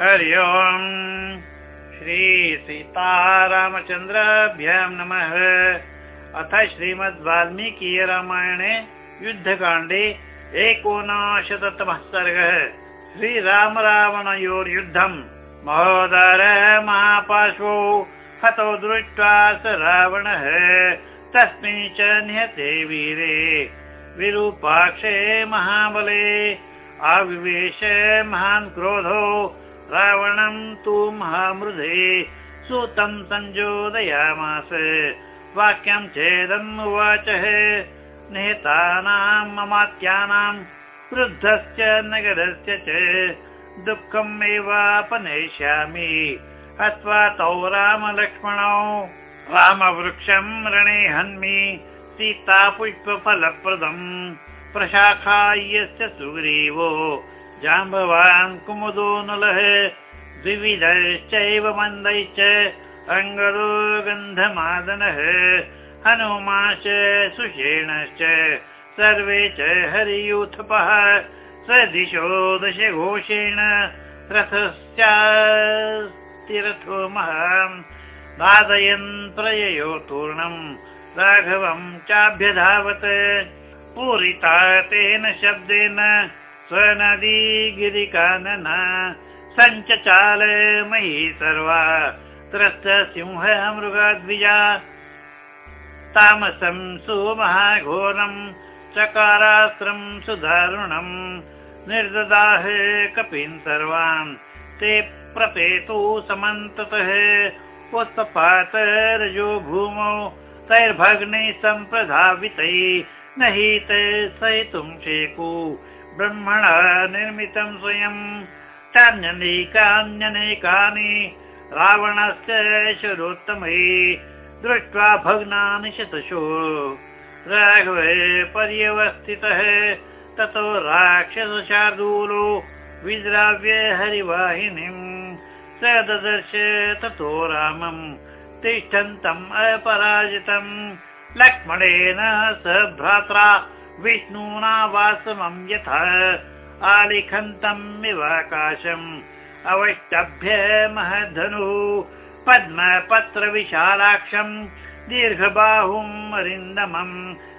हरि ओम्। श्रीसीतारामचन्द्राभ्यां नमः। अथ श्रीमद् वाल्मीकि रामायणे युद्धकाण्डे एकोनाशततमः सर्गः। श्रीराम रावणयोर्युद्धम् महोदर महापार्श्वो हतो दृष्ट्वा स रावणः। तस्मिन् च निहते वीरे। विरूपाक्षे महाबले आविवेश महान् क्रोधो रावणं तु महामृधे सूतं संयोदयामास वाक्यं चेदम् उवाचः निहतानां ममात्यानां वृद्धस्य नगरस्य च दुःखमेवापनेष्यामि हत्वा तौ रामलक्ष्मणौ रामवृक्षं रणे हन्मि सीता पुष्पफलप्रदम् प्रशाखायस्य सुग्रीवो जाम्बवान् कुमुदो नलः द्विविधश्चैव मन्दैश्च अङ्गदो गन्धमादनः हनुमाश्च सुषेणश्च सर्वे च हरियूथपः। स दिशो दशघोषेण रथस्यास्तिरथो महान्। वादयन् प्रययो तूर्णम् राघवम् चाभ्यधावत्। पूरिता तेन शब्देन स्वनदी गिरिकानन सञ्चचाल मयि सर्वा त्रस्त सिंह मृगाद्विजा तामसं सुमहाघोरम् चकारास्त्रम् सुदारुणम् निर्ददाह कपिन् सर्वान् ते प्रपेतु समन्ततः उत्पपात रजो भूमौ तैर्भग्ने सम्प्रधावितै न हि ते सहितुं शेकु ब्रह्मणा निर्मितं स्वयं। चान्यनेकान्यनेकानि। शरोत्तमै दृष्ट्वा भग्नानि शतशो। राघवे पर्यवस्थितः। ततो राक्षसशार्दूलो विद्राव्य हरिवाहिनीम् स ददर्श ततो रामम् तिष्ठन्तम् अपराजितम्। लक्ष्मणेन स भ्रात्रा विष्णुना वासमं यथा आलिखन्तम् इवाकाशम् अवष्टभ्य महद्धनुः पद्मपत्रविशालाक्षम् दीर्घबाहुम् अरिन्दमम्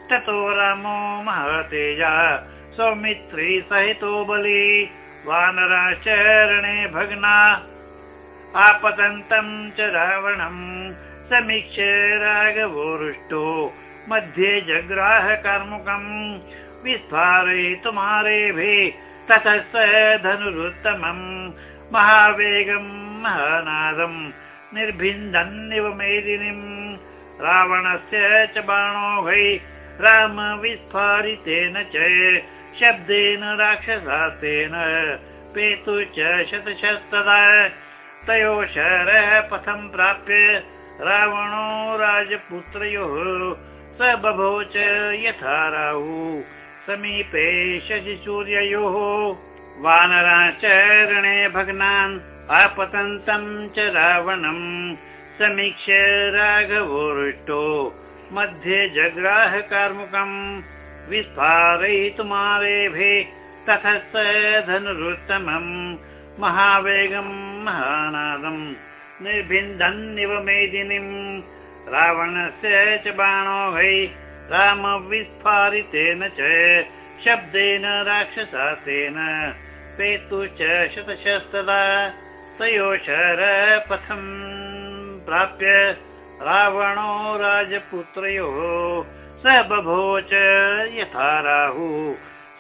ततो रामो महतेजा सौमित्री सहितो बली वानराचरणे भग्ना आपतन्तम् च रावणम् समीक्ष्य राघवोरुष्टो मध्ये जग्राह कार्मुकम् विस्फारयितुमारेभे ततः स धनुरुत्तमम् महावेगम् महानादम् निर्भिन्दन्निव मेदिनीम् रावणस्य च बाणोभै राम विस्फारितेन च शब्देन राक्षसास्तेन पेतु च शतशस्तदा तयो शरः पथम् प्राप्य रावणो राजपुत्रयोः स बभोच यथा राहु। समीपे शशिसूर्ययोः वानराचरणे भग्नान् आपतन्तम् च रावणम् समीक्ष्य राघवोरुष्टो मध्ये जग्राह कार्मुकम् विस्फारयितुमारेभे ततः स धनुरुत्तमम् महावेगम् महानादम् निर्भिन्दन्निव मेदिनीम् रावणस्य च बाणो वै राम विस्फारितेन च शब्देन राक्षसासेन। पेतु च शतशस्तदा तयोशर पथम् प्राप्य रावणो राजपुत्रयोः स बभोच यथा राहु।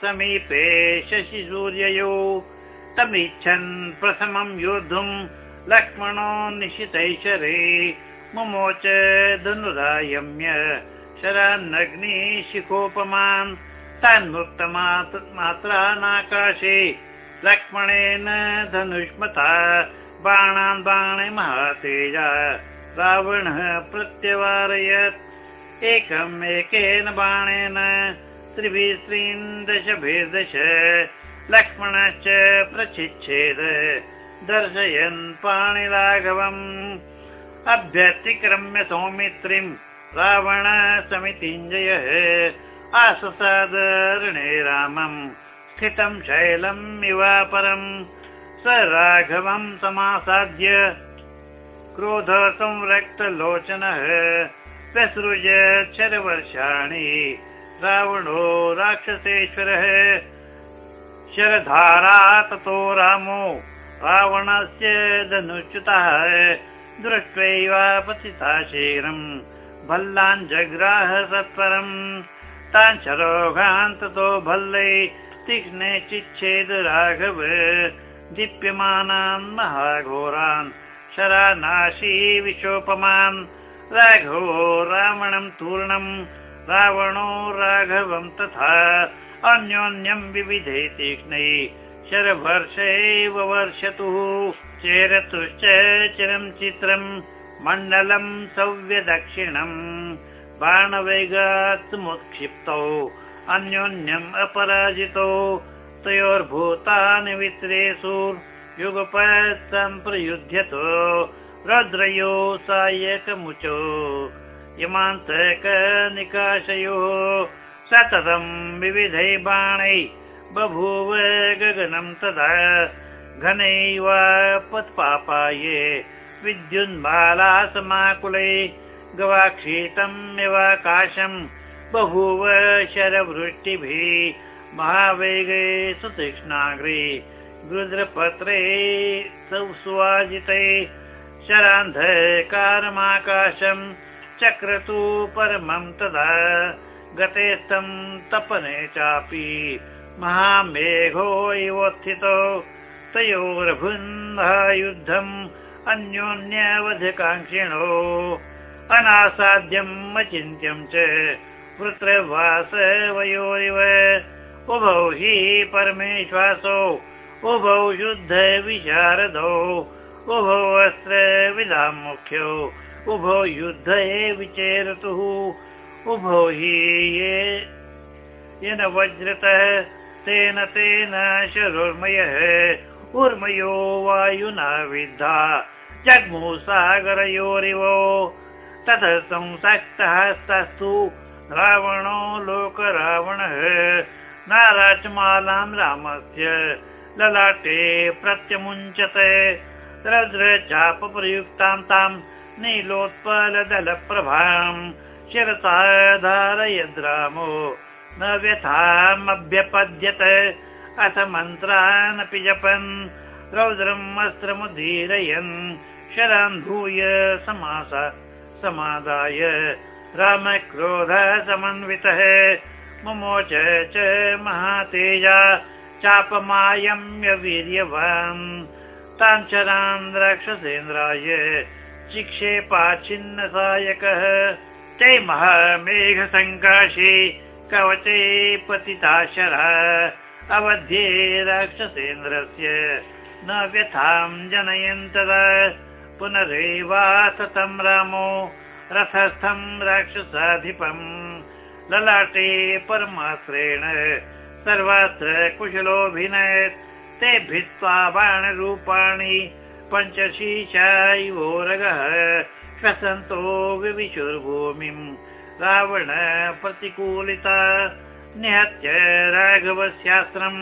समीपे शशिसूर्ययो तमिच्छन् प्रथमम् योद्धुम् लक्ष्मणो निशितैशरे मुमोच धनुरायम्य शरान्नग्नि शिखोपमान् तान्मुक्तमात्रानाकाशे लक्ष्मणेन धनुष्मता बाणान् बाणे महातेजा रावणः प्रत्यवारयत्। एकम् एकेन बाणेन त्रिभिः स्त्रीन् दशभिर्दश लक्ष्मणश्च प्रचिच्छेद। दर्शयन् पाणिराघवम् अभ्यतिक्रम्य सौमित्रीम् रावण समितिञ्जयः आससादरणे रामम् स्थितं शैलम् इवापरम् स राघवं समासाद्य क्रोध संरक्तलोचनः प्रसृज शरवर्षाणि रावणो राक्षसेश्वरः शरधारा ततो रामो रावणस्य धनुच्युतः दृष्ट्वैव पतिता शीघ्रम् भल्लान् जग्राह सत्वरम् तान् शरोघान् ततो भल्लै तीक्ष्णे चिच्छेद राघव दीप्यमानान् महाघोरान् शरानाशी विशोपमान् राघवो रावणं तूर्णम् रावणो राघवं तथा अन्योन्यं विविधे तीक्ष्णै शरवर्षैव वर्षतुः चेरतुश्च चिरं चित्रम् मण्डलं सव्यदक्षिणम् बाणवेगात् मुत्क्षिप्तौ अन्योन्यम् अपराजितौ तयोर्भूतानि वित्रेषु युगपत् सम्प्रयुध्यतो रुद्रयो सायकमुचो यमान्तकनिकाशयोः सततं विविधै बाणै बभूव गगनं तदा घनैव पत्पापाये विद्युन्बाला समाकुलै गवाक्षीतम् इवाकाशम् बभूव शरवृष्टिभिः महावेगे सुतीक्ष्णाग्रे रुद्रपत्रे सुवाजिते शरान्धकारमाकाशम् चक्रतु परमं तदा गते तं तपने चापि महामेघो इवोत्थितो तयोर्भुन्धा युद्धम् अन्योन्यवधिकाङ्क्षिणो। अनासाद्यम् अचिन्त्यम् च वयोरिव उभौ हि परमेश्वासौ उभौ युद्ध विशारदौ उभौ अस्त्र मुख्यौ उभौ युद्धे विचेरतुः उभौ हि येन वज्रतः तेन तेन शरोर्मयः ऊर्मयो वायुना विद्धा जग्मु सागरयोरिवो। ततः संसक्तः रावणो लोकरावणः नाराचमालां रामस्य ललाटे प्रत्यमुञ्चते। रद्रचापप्रयुक्तां तां नीलोत्पलदलप्रभाम् शिरसा धारयद्रामो न व्यथामभ्यपद्यत अथ मन्त्रानपि जपन् रौद्रम् अस्त्रमुदीरयन् शरान् भूय समास समादाय। रामक्रोध समन्वितः मुमोच च महातेजा चापमायम्य वीर्यवान् ताञ्चरान् राक्षसेन्द्राय चिक्षेपाच्छिन्न सायकः ते महामेघसङ्काशे कवचे पतिता शरः अवध्ये राक्षसेन्द्रस्य न व्यथां जनयन् तदा पुनरेवासतं रामो रथस्थं राक्षसाधिपम् ललाटे परमाश्रेण सर्वत्र कुशलोऽभिनयत्। ते भित्त्वा बाणरूपाणि पञ्चशीशा इवोरगः श्वसन्तो विविशुर्भूमिम् रावण प्रतिकूलिता निहत्य राघवस्यास्त्रम्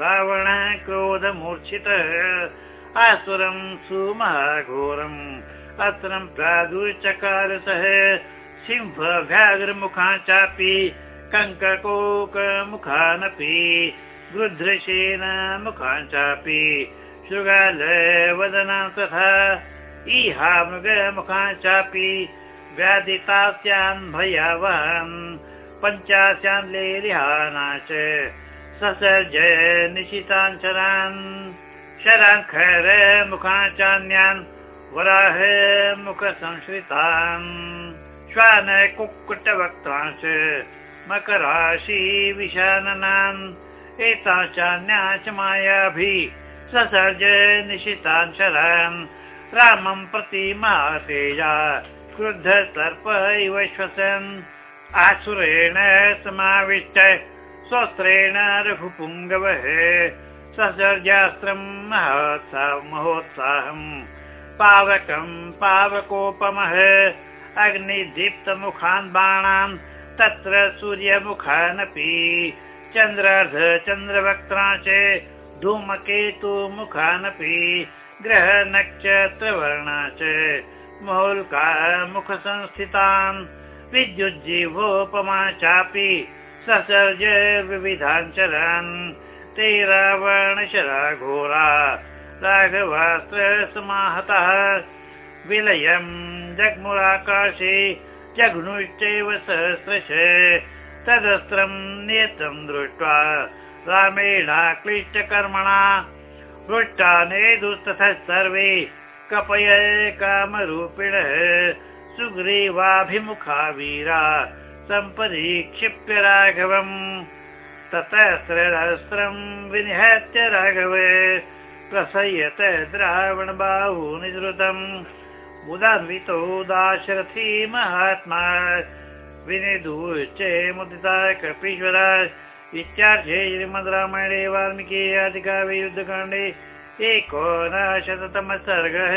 रावण क्रोधमूर्छितः आसुरम् सुमहाघोरम् अस्त्रम् प्रादुर्चकार सः सिंहव्याघ्रमुखा चापि कङ्ककोकमुखानपि गृध्रशेन मुखान् चापि शृगालवदना तथा इहा मृगमुखान् चापि व्याधितास्यान् भयावहन् पञ्चास्यान् लेरिहाना च ससर्ज निशिताञ्चरान् शराङ्खर मुखान् चान्यान् वराह मुखसंश्रितान्। श्वान कुक्कुटवक्तांश्च मकराशि विशाननान् एताश्चान्या च मायाभिः ससर्ज निशितान् शरान् रामं प्रति महातेजा क्रुद्ध सर्प इव श्वसन् आसुरेण समाविष्ट स्वस्त्रेण रघुपुङ्गवः ससर्जास्त्रम् महोत्साहम् पावकम् पावकोपमः अग्निदीप्तमुखान् बाणान् तत्र सूर्यमुखानपि। चन्द्रार्ध चन्द्रवक्त्रा च धूमकेतु मुखानपि ग्रह नक्षत्रवर्णा च मौल्का मुखसंस्थितान् विद्युज्जीवोपमा चापि ससर्ज विविधाञ्चरान् ते रावणशरा घोरा राघवास्त्र समाहतः विलयम् जग्मुराकाशे जघ्नुश्चैव सहस्रश तदस्त्रम् नेत्रम् दृष्ट्वा रामेणाक्लिष्टकर्मणा हृष्टानेदुस्ततः सर्वे कपय कामरूपिणः सुग्रीवाभिमुखा वीरा सम्परीक्षिप्य राघवम् प्रसयत द्रावणबाहूनिधृतम् उदान्वितो दाशरथी महात्मा विनिधूश्च मुदिता कपीश्वर। इत्यार्थे श्रीमद् रामायणे वाल्मीकि युद्धकाण्डे एकोनशततम सर्गः